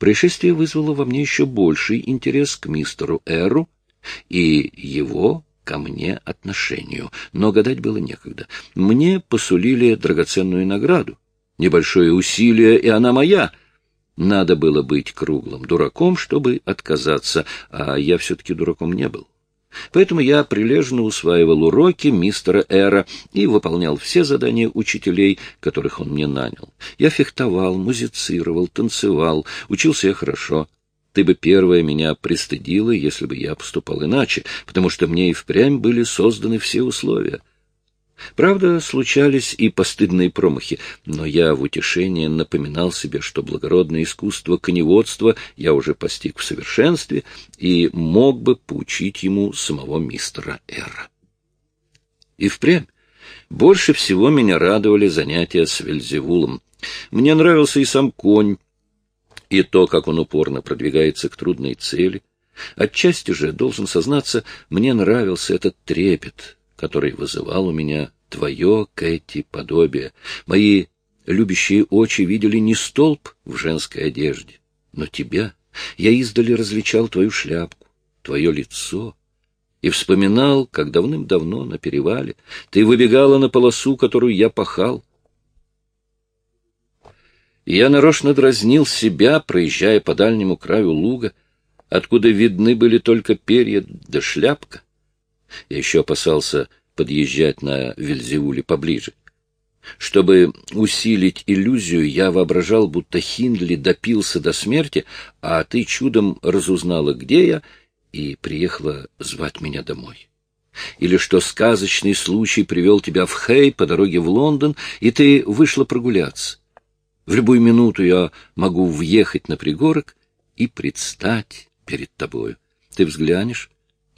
Происшествие вызвало во мне еще больший интерес к мистеру Эру и его ко мне отношению, но гадать было некогда. Мне посулили драгоценную награду. Небольшое усилие, и она моя. Надо было быть круглым дураком, чтобы отказаться, а я все-таки дураком не был. Поэтому я прилежно усваивал уроки мистера Эра и выполнял все задания учителей, которых он мне нанял. Я фехтовал, музицировал, танцевал, учился я хорошо. Ты бы первая меня пристыдила, если бы я поступал иначе, потому что мне и впрямь были созданы все условия. Правда, случались и постыдные промахи, но я в утешение напоминал себе, что благородное искусство коневодства я уже постиг в совершенстве и мог бы поучить ему самого мистера Эра. И впрямь больше всего меня радовали занятия с Вельзевулом. Мне нравился и сам конь, и то, как он упорно продвигается к трудной цели. Отчасти же, должен сознаться, мне нравился этот трепет, который вызывал у меня твое, Кэти, подобие. Мои любящие очи видели не столб в женской одежде, но тебя. Я издали различал твою шляпку, твое лицо, и вспоминал, как давным-давно на перевале ты выбегала на полосу, которую я пахал, я нарочно дразнил себя, проезжая по дальнему краю луга, откуда видны были только перья да шляпка. Я еще опасался подъезжать на Вильзеуле поближе. Чтобы усилить иллюзию, я воображал, будто Хиндли допился до смерти, а ты чудом разузнала, где я, и приехала звать меня домой. Или что сказочный случай привел тебя в Хей по дороге в Лондон, и ты вышла прогуляться. В любую минуту я могу въехать на пригорок и предстать перед тобою. Ты взглянешь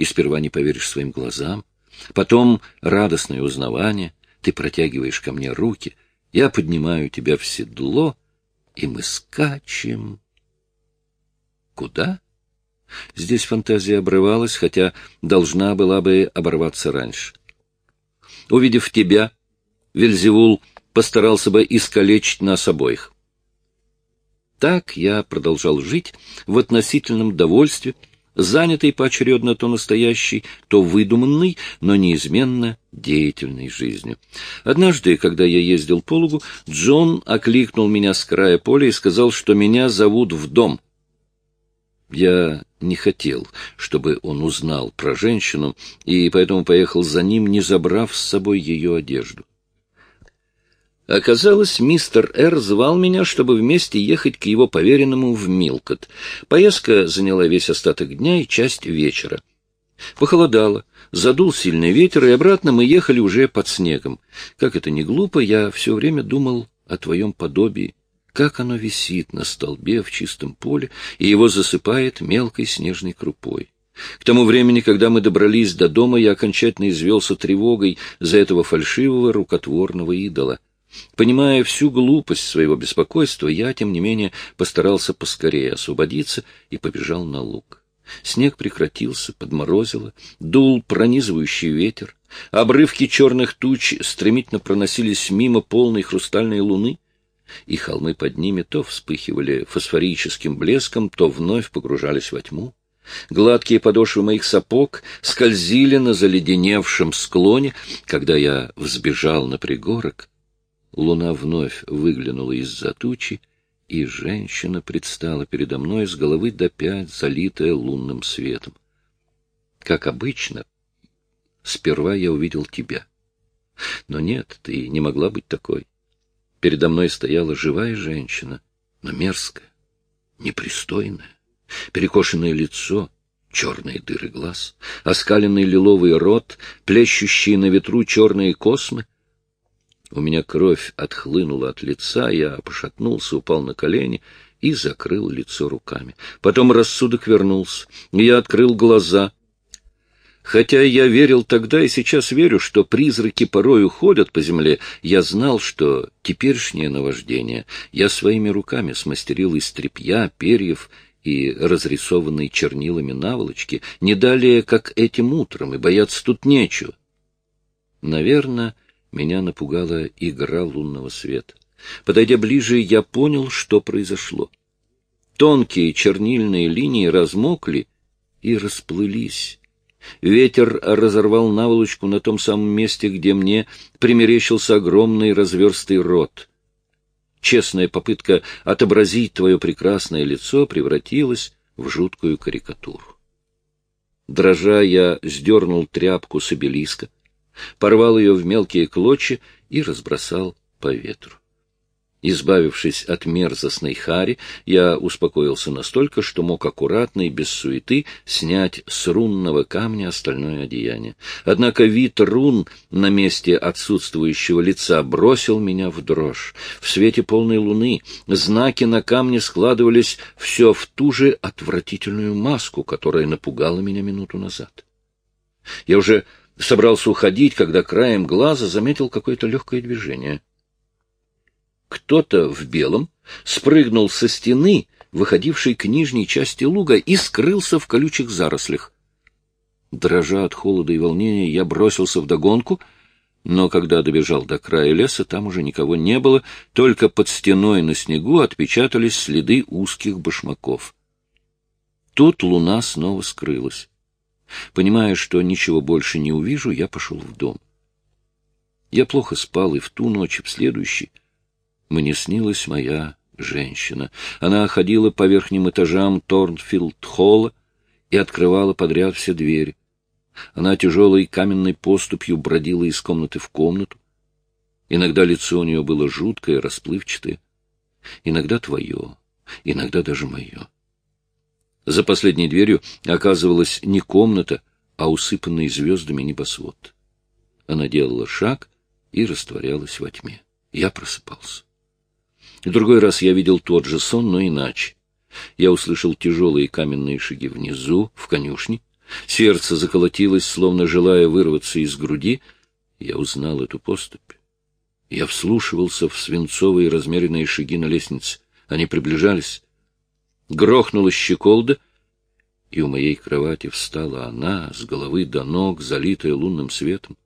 и сперва не поверишь своим глазам, потом радостное узнавание, ты протягиваешь ко мне руки, я поднимаю тебя в седло, и мы скачем. Куда? Здесь фантазия обрывалась, хотя должна была бы оборваться раньше. Увидев тебя, Вельзевул постарался бы искалечить нас обоих. Так я продолжал жить в относительном довольстве, занятый поочередно то настоящей, то выдуманной, но неизменно деятельной жизнью. Однажды, когда я ездил по лугу, Джон окликнул меня с края поля и сказал, что меня зовут в дом. Я не хотел, чтобы он узнал про женщину, и поэтому поехал за ним, не забрав с собой ее одежду. Оказалось, мистер Р. звал меня, чтобы вместе ехать к его поверенному в Милкот. Поездка заняла весь остаток дня и часть вечера. Похолодало, задул сильный ветер, и обратно мы ехали уже под снегом. Как это не глупо, я все время думал о твоем подобии, как оно висит на столбе в чистом поле, и его засыпает мелкой снежной крупой. К тому времени, когда мы добрались до дома, я окончательно извелся тревогой за этого фальшивого рукотворного идола — Понимая всю глупость своего беспокойства, я, тем не менее, постарался поскорее освободиться и побежал на луг. Снег прекратился, подморозило, дул пронизывающий ветер, обрывки черных туч стремительно проносились мимо полной хрустальной луны, и холмы под ними то вспыхивали фосфорическим блеском, то вновь погружались во тьму. Гладкие подошвы моих сапог скользили на заледеневшем склоне, когда я взбежал на пригорок — Луна вновь выглянула из-за тучи, и женщина предстала передо мной с головы до пять, залитая лунным светом. Как обычно, сперва я увидел тебя. Но нет, ты не могла быть такой. Передо мной стояла живая женщина, но мерзкая, непристойная, перекошенное лицо, черные дыры глаз, оскаленный лиловый рот, плещущие на ветру черные космы, у меня кровь отхлынула от лица, я пошатнулся, упал на колени и закрыл лицо руками. Потом рассудок вернулся, я открыл глаза. Хотя я верил тогда и сейчас верю, что призраки порой уходят по земле, я знал, что теперешнее наваждение я своими руками смастерил из тряпья, перьев и разрисованной чернилами наволочки, не далее, как этим утром, и бояться тут нечего. Наверное, меня напугала игра лунного света. Подойдя ближе, я понял, что произошло. Тонкие чернильные линии размокли и расплылись. Ветер разорвал наволочку на том самом месте, где мне примерещился огромный разверстый рот. Честная попытка отобразить твое прекрасное лицо превратилась в жуткую карикатуру. Дрожа, я сдернул тряпку с обелиска, порвал ее в мелкие клочья и разбросал по ветру. Избавившись от мерзостной хари, я успокоился настолько, что мог аккуратно и без суеты снять с рунного камня остальное одеяние. Однако вид рун на месте отсутствующего лица бросил меня в дрожь. В свете полной луны знаки на камне складывались все в ту же отвратительную маску, которая напугала меня минуту назад. Я уже собрался уходить, когда краем глаза заметил какое-то легкое движение — кто-то в белом спрыгнул со стены, выходившей к нижней части луга, и скрылся в колючих зарослях. Дрожа от холода и волнения, я бросился в догонку, но когда добежал до края леса, там уже никого не было, только под стеной на снегу отпечатались следы узких башмаков. Тут луна снова скрылась. Понимая, что ничего больше не увижу, я пошел в дом. Я плохо спал и в ту ночь, и в следующей. Мне снилась моя женщина. Она ходила по верхним этажам Торнфилд-холла и открывала подряд все двери. Она тяжелой каменной поступью бродила из комнаты в комнату. Иногда лицо у нее было жуткое, расплывчатое. Иногда твое, иногда даже мое. За последней дверью оказывалась не комната, а усыпанный звездами небосвод. Она делала шаг и растворялась во тьме. Я просыпался. В другой раз я видел тот же сон, но иначе. Я услышал тяжелые каменные шаги внизу, в конюшне. Сердце заколотилось, словно желая вырваться из груди. Я узнал эту поступь. Я вслушивался в свинцовые размеренные шаги на лестнице. Они приближались. Грохнула щеколда, и у моей кровати встала она, с головы до ног, залитая лунным светом.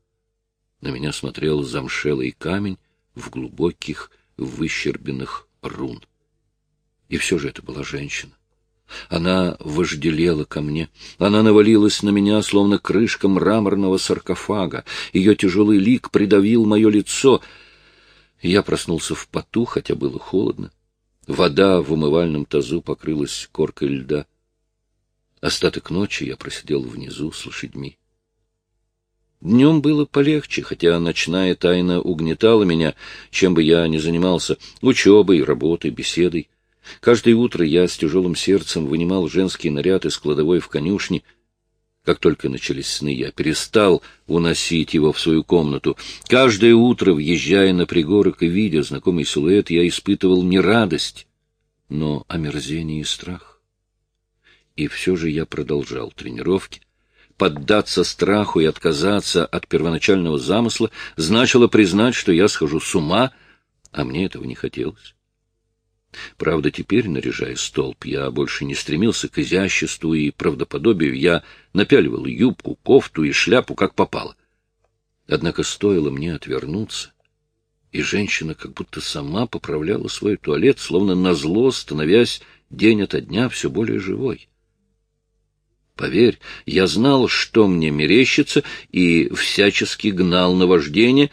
На меня смотрел замшелый камень в глубоких выщербенных рун. И все же это была женщина. Она вожделела ко мне. Она навалилась на меня, словно крышка мраморного саркофага. Ее тяжелый лик придавил мое лицо. Я проснулся в поту, хотя было холодно. Вода в умывальном тазу покрылась коркой льда. Остаток ночи я просидел внизу с лошадьми. Днем было полегче, хотя ночная тайна угнетала меня, чем бы я ни занимался, учебой, работой, беседой. Каждое утро я с тяжелым сердцем вынимал женский наряд из кладовой в конюшне. Как только начались сны, я перестал уносить его в свою комнату. Каждое утро, въезжая на пригорок и видя знакомый силуэт, я испытывал не радость, но омерзение и страх. И все же я продолжал тренировки, поддаться страху и отказаться от первоначального замысла значило признать, что я схожу с ума, а мне этого не хотелось. Правда, теперь, наряжая столб, я больше не стремился к изяществу и правдоподобию, я напяливал юбку, кофту и шляпу, как попало. Однако стоило мне отвернуться, и женщина как будто сама поправляла свой туалет, словно назло, становясь день ото дня все более живой. Поверь, я знал, что мне мерещится, и всячески гнал на вождение.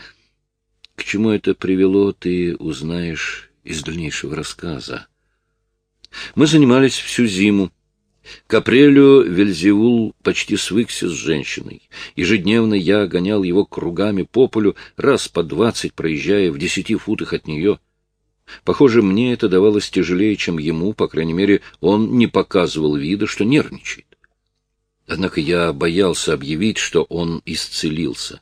К чему это привело, ты узнаешь из дальнейшего рассказа. Мы занимались всю зиму. К апрелю Вельзевул почти свыкся с женщиной. Ежедневно я гонял его кругами по полю, раз по двадцать проезжая в десяти футах от нее. Похоже, мне это давалось тяжелее, чем ему, по крайней мере, он не показывал вида, что нервничает. Однако я боялся объявить, что он исцелился.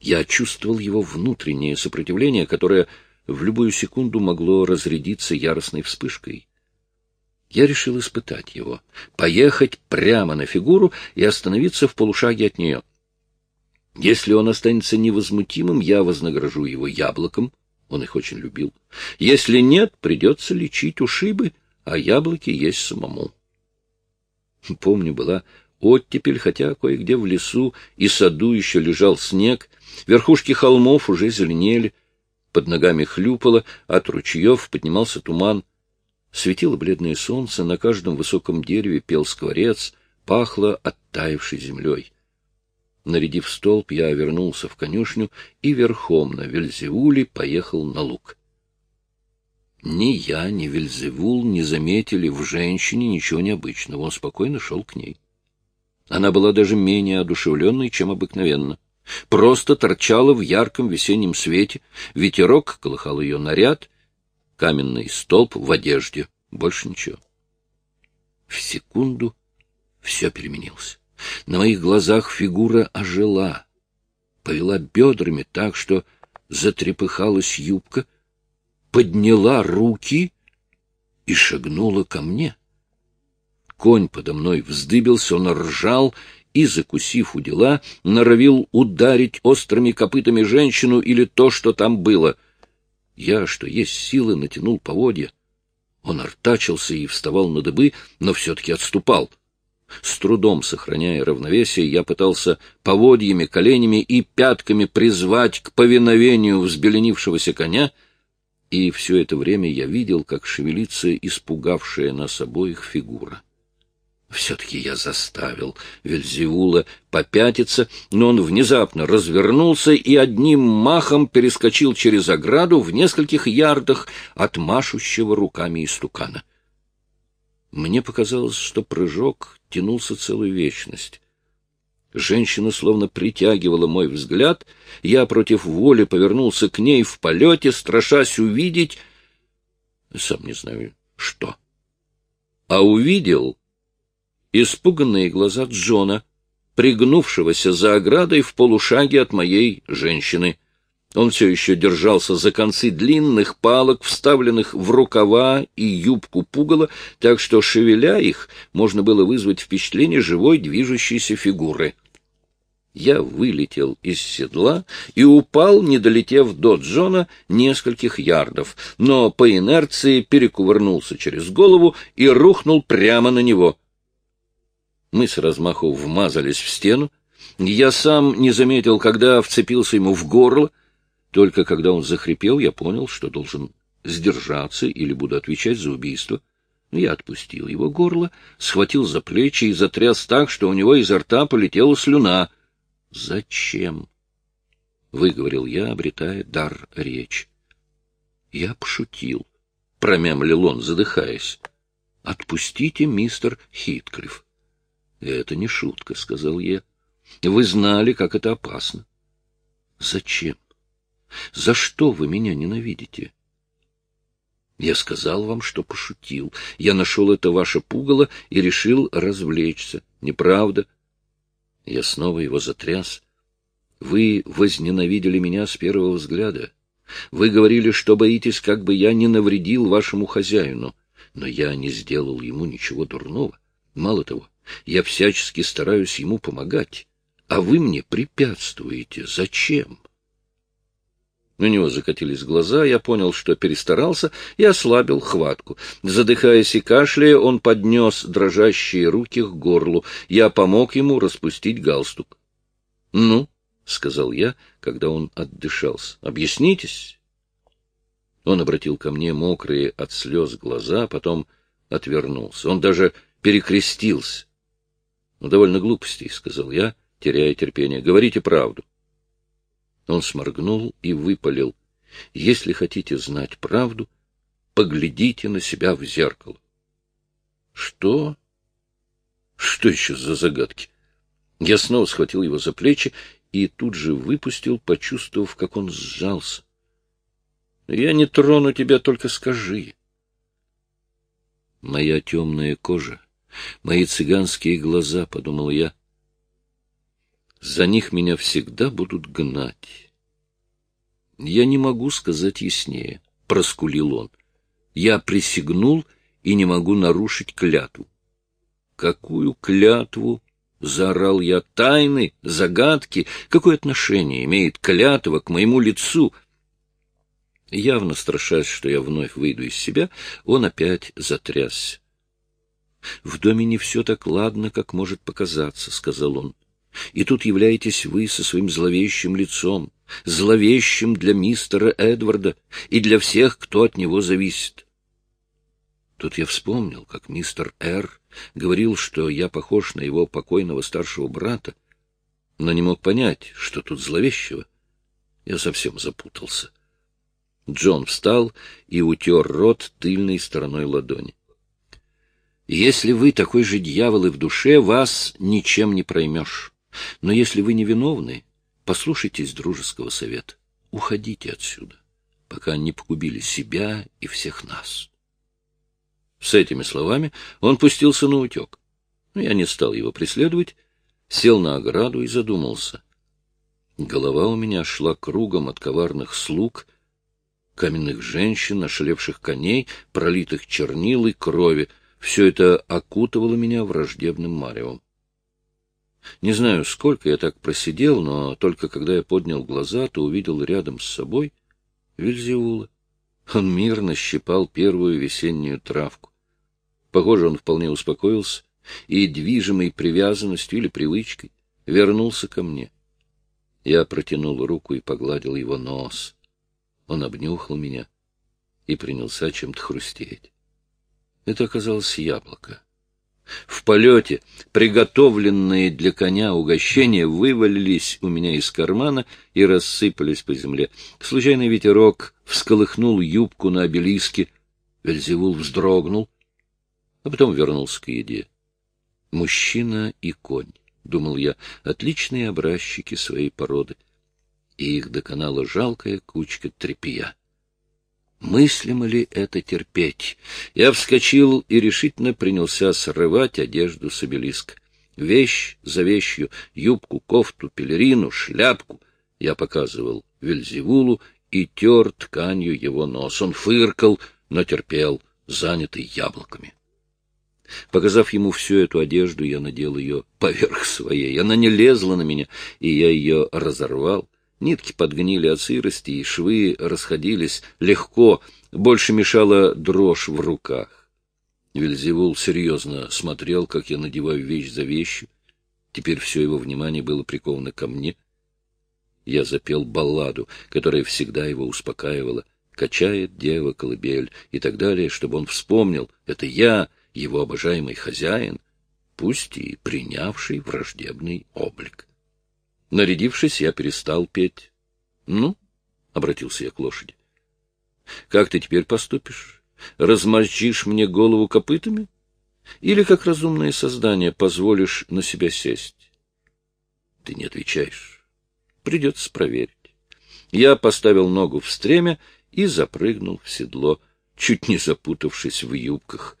Я чувствовал его внутреннее сопротивление, которое в любую секунду могло разрядиться яростной вспышкой. Я решил испытать его, поехать прямо на фигуру и остановиться в полушаге от нее. Если он останется невозмутимым, я вознагражу его яблоком, он их очень любил. Если нет, придется лечить ушибы, а яблоки есть самому. Помню, была оттепель, хотя кое-где в лесу и саду еще лежал снег, верхушки холмов уже зеленели, под ногами хлюпало, от ручьев поднимался туман. Светило бледное солнце, на каждом высоком дереве пел скворец, пахло оттаившей землей. Нарядив столб, я вернулся в конюшню и верхом на Вельзевуле поехал на луг. Ни я, ни Вельзевул не заметили в женщине ничего необычного. Он спокойно шел к ней. Она была даже менее одушевленной, чем обыкновенно. Просто торчала в ярком весеннем свете, ветерок колыхал ее наряд, каменный столб в одежде, больше ничего. В секунду все переменилось. На моих глазах фигура ожила, повела бедрами так, что затрепыхалась юбка, подняла руки и шагнула ко мне. Конь подо мной вздыбился, он ржал и, закусив у дела, норовил ударить острыми копытами женщину или то, что там было. Я, что есть силы, натянул поводья. Он артачился и вставал на дыбы, но все-таки отступал. С трудом сохраняя равновесие, я пытался поводьями, коленями и пятками призвать к повиновению взбеленившегося коня, и все это время я видел, как шевелится испугавшая нас обоих фигура. Все-таки я заставил Вельзевула попятиться, но он внезапно развернулся и одним махом перескочил через ограду в нескольких ярдах от машущего руками истукана. Мне показалось, что прыжок тянулся целую вечность. Женщина словно притягивала мой взгляд, я против воли повернулся к ней в полете, страшась увидеть... Сам не знаю, что. А увидел испуганные глаза Джона, пригнувшегося за оградой в полушаге от моей женщины. Он все еще держался за концы длинных палок, вставленных в рукава и юбку пугала, так что, шевеля их, можно было вызвать впечатление живой движущейся фигуры. Я вылетел из седла и упал, не долетев до Джона нескольких ярдов, но по инерции перекувырнулся через голову и рухнул прямо на него — мы с размаху вмазались в стену. Я сам не заметил, когда вцепился ему в горло. Только когда он захрипел, я понял, что должен сдержаться или буду отвечать за убийство. Я отпустил его горло, схватил за плечи и затряс так, что у него изо рта полетела слюна. «Зачем?» — выговорил я, обретая дар речи. «Я пошутил», — промямлил он, задыхаясь. «Отпустите, мистер Хитклифф. Это не шутка, — сказал я. Вы знали, как это опасно. Зачем? За что вы меня ненавидите? Я сказал вам, что пошутил. Я нашел это ваше пугало и решил развлечься. Неправда? Я снова его затряс. Вы возненавидели меня с первого взгляда. Вы говорили, что боитесь, как бы я не навредил вашему хозяину. Но я не сделал ему ничего дурного. Мало того, я всячески стараюсь ему помогать, а вы мне препятствуете. Зачем? У него закатились глаза, я понял, что перестарался, и ослабил хватку. Задыхаясь и кашляя, он поднес дрожащие руки к горлу. Я помог ему распустить галстук. — Ну, — сказал я, когда он отдышался, — объяснитесь. Он обратил ко мне мокрые от слез глаза, потом отвернулся. Он даже перекрестился. Ну, довольно глупостей, — сказал я, теряя терпение. — Говорите правду. Он сморгнул и выпалил. — Если хотите знать правду, поглядите на себя в зеркало. — Что? Что еще за загадки? Я снова схватил его за плечи и тут же выпустил, почувствовав, как он сжался. — Я не трону тебя, только скажи. Моя темная кожа Мои цыганские глаза, — подумал я. За них меня всегда будут гнать. Я не могу сказать яснее, — проскулил он. Я присягнул и не могу нарушить клятву. Какую клятву? — заорал я. Тайны, загадки. Какое отношение имеет клятва к моему лицу? Явно страшась, что я вновь выйду из себя, он опять затрясся. В доме не все так ладно, как может показаться, — сказал он. И тут являетесь вы со своим зловещим лицом, зловещим для мистера Эдварда и для всех, кто от него зависит. Тут я вспомнил, как мистер Р. говорил, что я похож на его покойного старшего брата, но не мог понять, что тут зловещего. Я совсем запутался. Джон встал и утер рот тыльной стороной ладони. «Если вы такой же дьявол и в душе, вас ничем не проймешь. Но если вы невиновны, послушайтесь дружеского совета. Уходите отсюда, пока не погубили себя и всех нас». С этими словами он пустился на утек. Но я не стал его преследовать, сел на ограду и задумался. Голова у меня шла кругом от коварных слуг, каменных женщин, ошалевших коней, пролитых чернил и крови. Все это окутывало меня враждебным маревом. Не знаю, сколько я так просидел, но только когда я поднял глаза, то увидел рядом с собой Вильзеула. Он мирно щипал первую весеннюю травку. Похоже, он вполне успокоился и, движимый привязанностью или привычкой, вернулся ко мне. Я протянул руку и погладил его нос. Он обнюхал меня и принялся чем-то хрустеть. Это оказалось яблоко. В полете приготовленные для коня угощения вывалились у меня из кармана и рассыпались по земле. Случайный ветерок всколыхнул юбку на обелиске. Вельзевул вздрогнул, а потом вернулся к еде. Мужчина и конь, — думал я, — отличные образчики своей породы, и их доконала жалкая кучка тряпья. Мыслимо ли это терпеть? Я вскочил и решительно принялся срывать одежду с обелиска. Вещь за вещью, юбку, кофту, пелерину, шляпку. Я показывал Вельзевулу и тер тканью его нос. Он фыркал, но терпел, занятый яблоками. Показав ему всю эту одежду, я надел ее поверх своей. Она не лезла на меня, и я ее разорвал. Нитки подгнили от сырости, и швы расходились легко, больше мешала дрожь в руках. Вельзевул серьезно смотрел, как я надеваю вещь за вещью. Теперь все его внимание было приковано ко мне. Я запел балладу, которая всегда его успокаивала. «Качает дева колыбель» и так далее, чтобы он вспомнил — это я — его обожаемый хозяин, пусть и принявший враждебный облик. Нарядившись, я перестал петь. — Ну, — обратился я к лошади, — как ты теперь поступишь? Размозжишь мне голову копытами? Или, как разумное создание, позволишь на себя сесть? Ты не отвечаешь. Придется проверить. Я поставил ногу в стремя и запрыгнул в седло, чуть не запутавшись в юбках.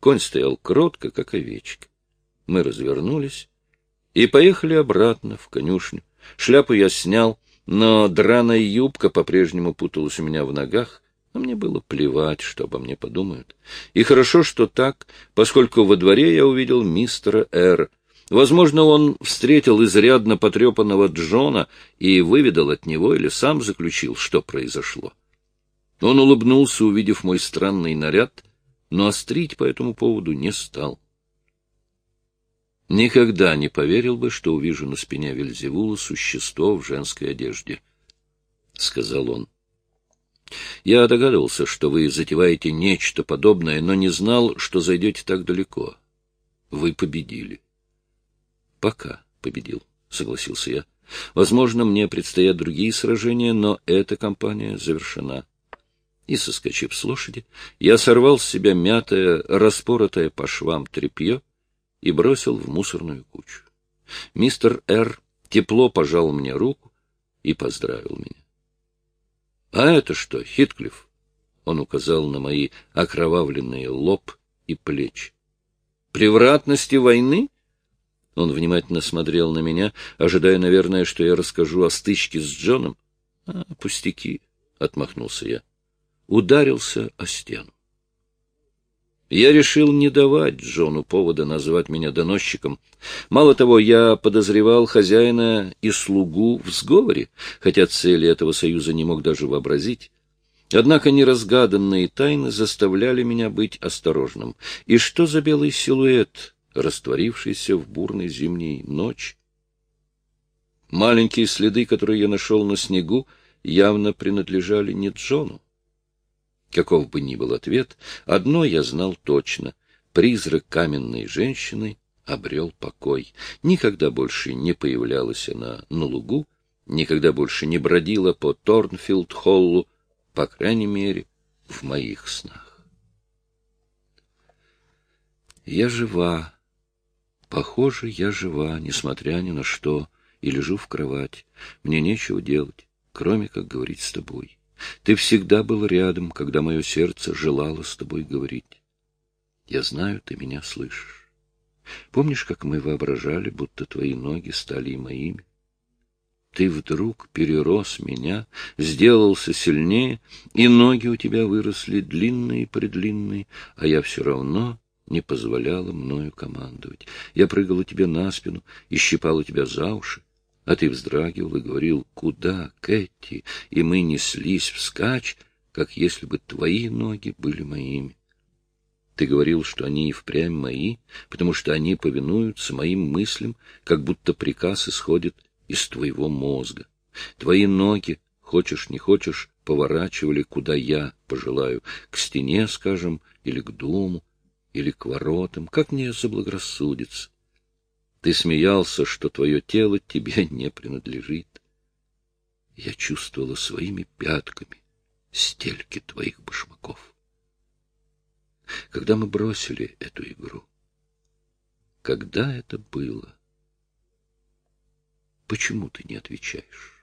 Конь стоял кротко, как овечка. Мы развернулись и поехали обратно в конюшню. Шляпу я снял, но драная юбка по-прежнему путалась у меня в ногах, а мне было плевать, что обо мне подумают. И хорошо, что так, поскольку во дворе я увидел мистера Р. Возможно, он встретил изрядно потрепанного Джона и выведал от него или сам заключил, что произошло. Он улыбнулся, увидев мой странный наряд, но острить по этому поводу не стал. Никогда не поверил бы, что увижу на спине Вельзевула существо в женской одежде, — сказал он. Я догадывался, что вы затеваете нечто подобное, но не знал, что зайдете так далеко. Вы победили. Пока победил, — согласился я. Возможно, мне предстоят другие сражения, но эта кампания завершена и, соскочив с лошади, я сорвал с себя мятое, распоротое по швам тряпье и бросил в мусорную кучу. Мистер Р. тепло пожал мне руку и поздравил меня. — А это что, Хитклифф? — он указал на мои окровавленные лоб и плечи. — Превратности войны? Он внимательно смотрел на меня, ожидая, наверное, что я расскажу о стычке с Джоном. — А, пустяки, — отмахнулся я ударился о стену. Я решил не давать Джону повода назвать меня доносчиком. Мало того, я подозревал хозяина и слугу в сговоре, хотя цели этого союза не мог даже вообразить. Однако неразгаданные тайны заставляли меня быть осторожным. И что за белый силуэт, растворившийся в бурной зимней ночь? Маленькие следы, которые я нашел на снегу, явно принадлежали не Джону. Каков бы ни был ответ, одно я знал точно — призрак каменной женщины обрел покой. Никогда больше не появлялась она на лугу, никогда больше не бродила по Торнфилд-Холлу, по крайней мере, в моих снах. Я жива. Похоже, я жива, несмотря ни на что, и лежу в кровать. Мне нечего делать, кроме как говорить с тобой. Ты всегда был рядом, когда мое сердце желало с тобой говорить. Я знаю, ты меня слышишь. Помнишь, как мы воображали, будто твои ноги стали и моими? Ты вдруг перерос меня, сделался сильнее, и ноги у тебя выросли длинные-предлинные, а я все равно не позволяла мною командовать. Я прыгала тебе на спину и щипала тебя за уши, а ты вздрагивал и говорил «Куда, Кэти?» И мы неслись вскачь, как если бы твои ноги были моими. Ты говорил, что они и впрямь мои, потому что они повинуются моим мыслям, как будто приказ исходит из твоего мозга. Твои ноги, хочешь не хочешь, поворачивали, куда я пожелаю, к стене, скажем, или к дому, или к воротам, как мне заблагорассудится. Ты смеялся, что твое тело тебе не принадлежит. Я чувствовала своими пятками стельки твоих башмаков. Когда мы бросили эту игру? Когда это было? Почему ты не отвечаешь?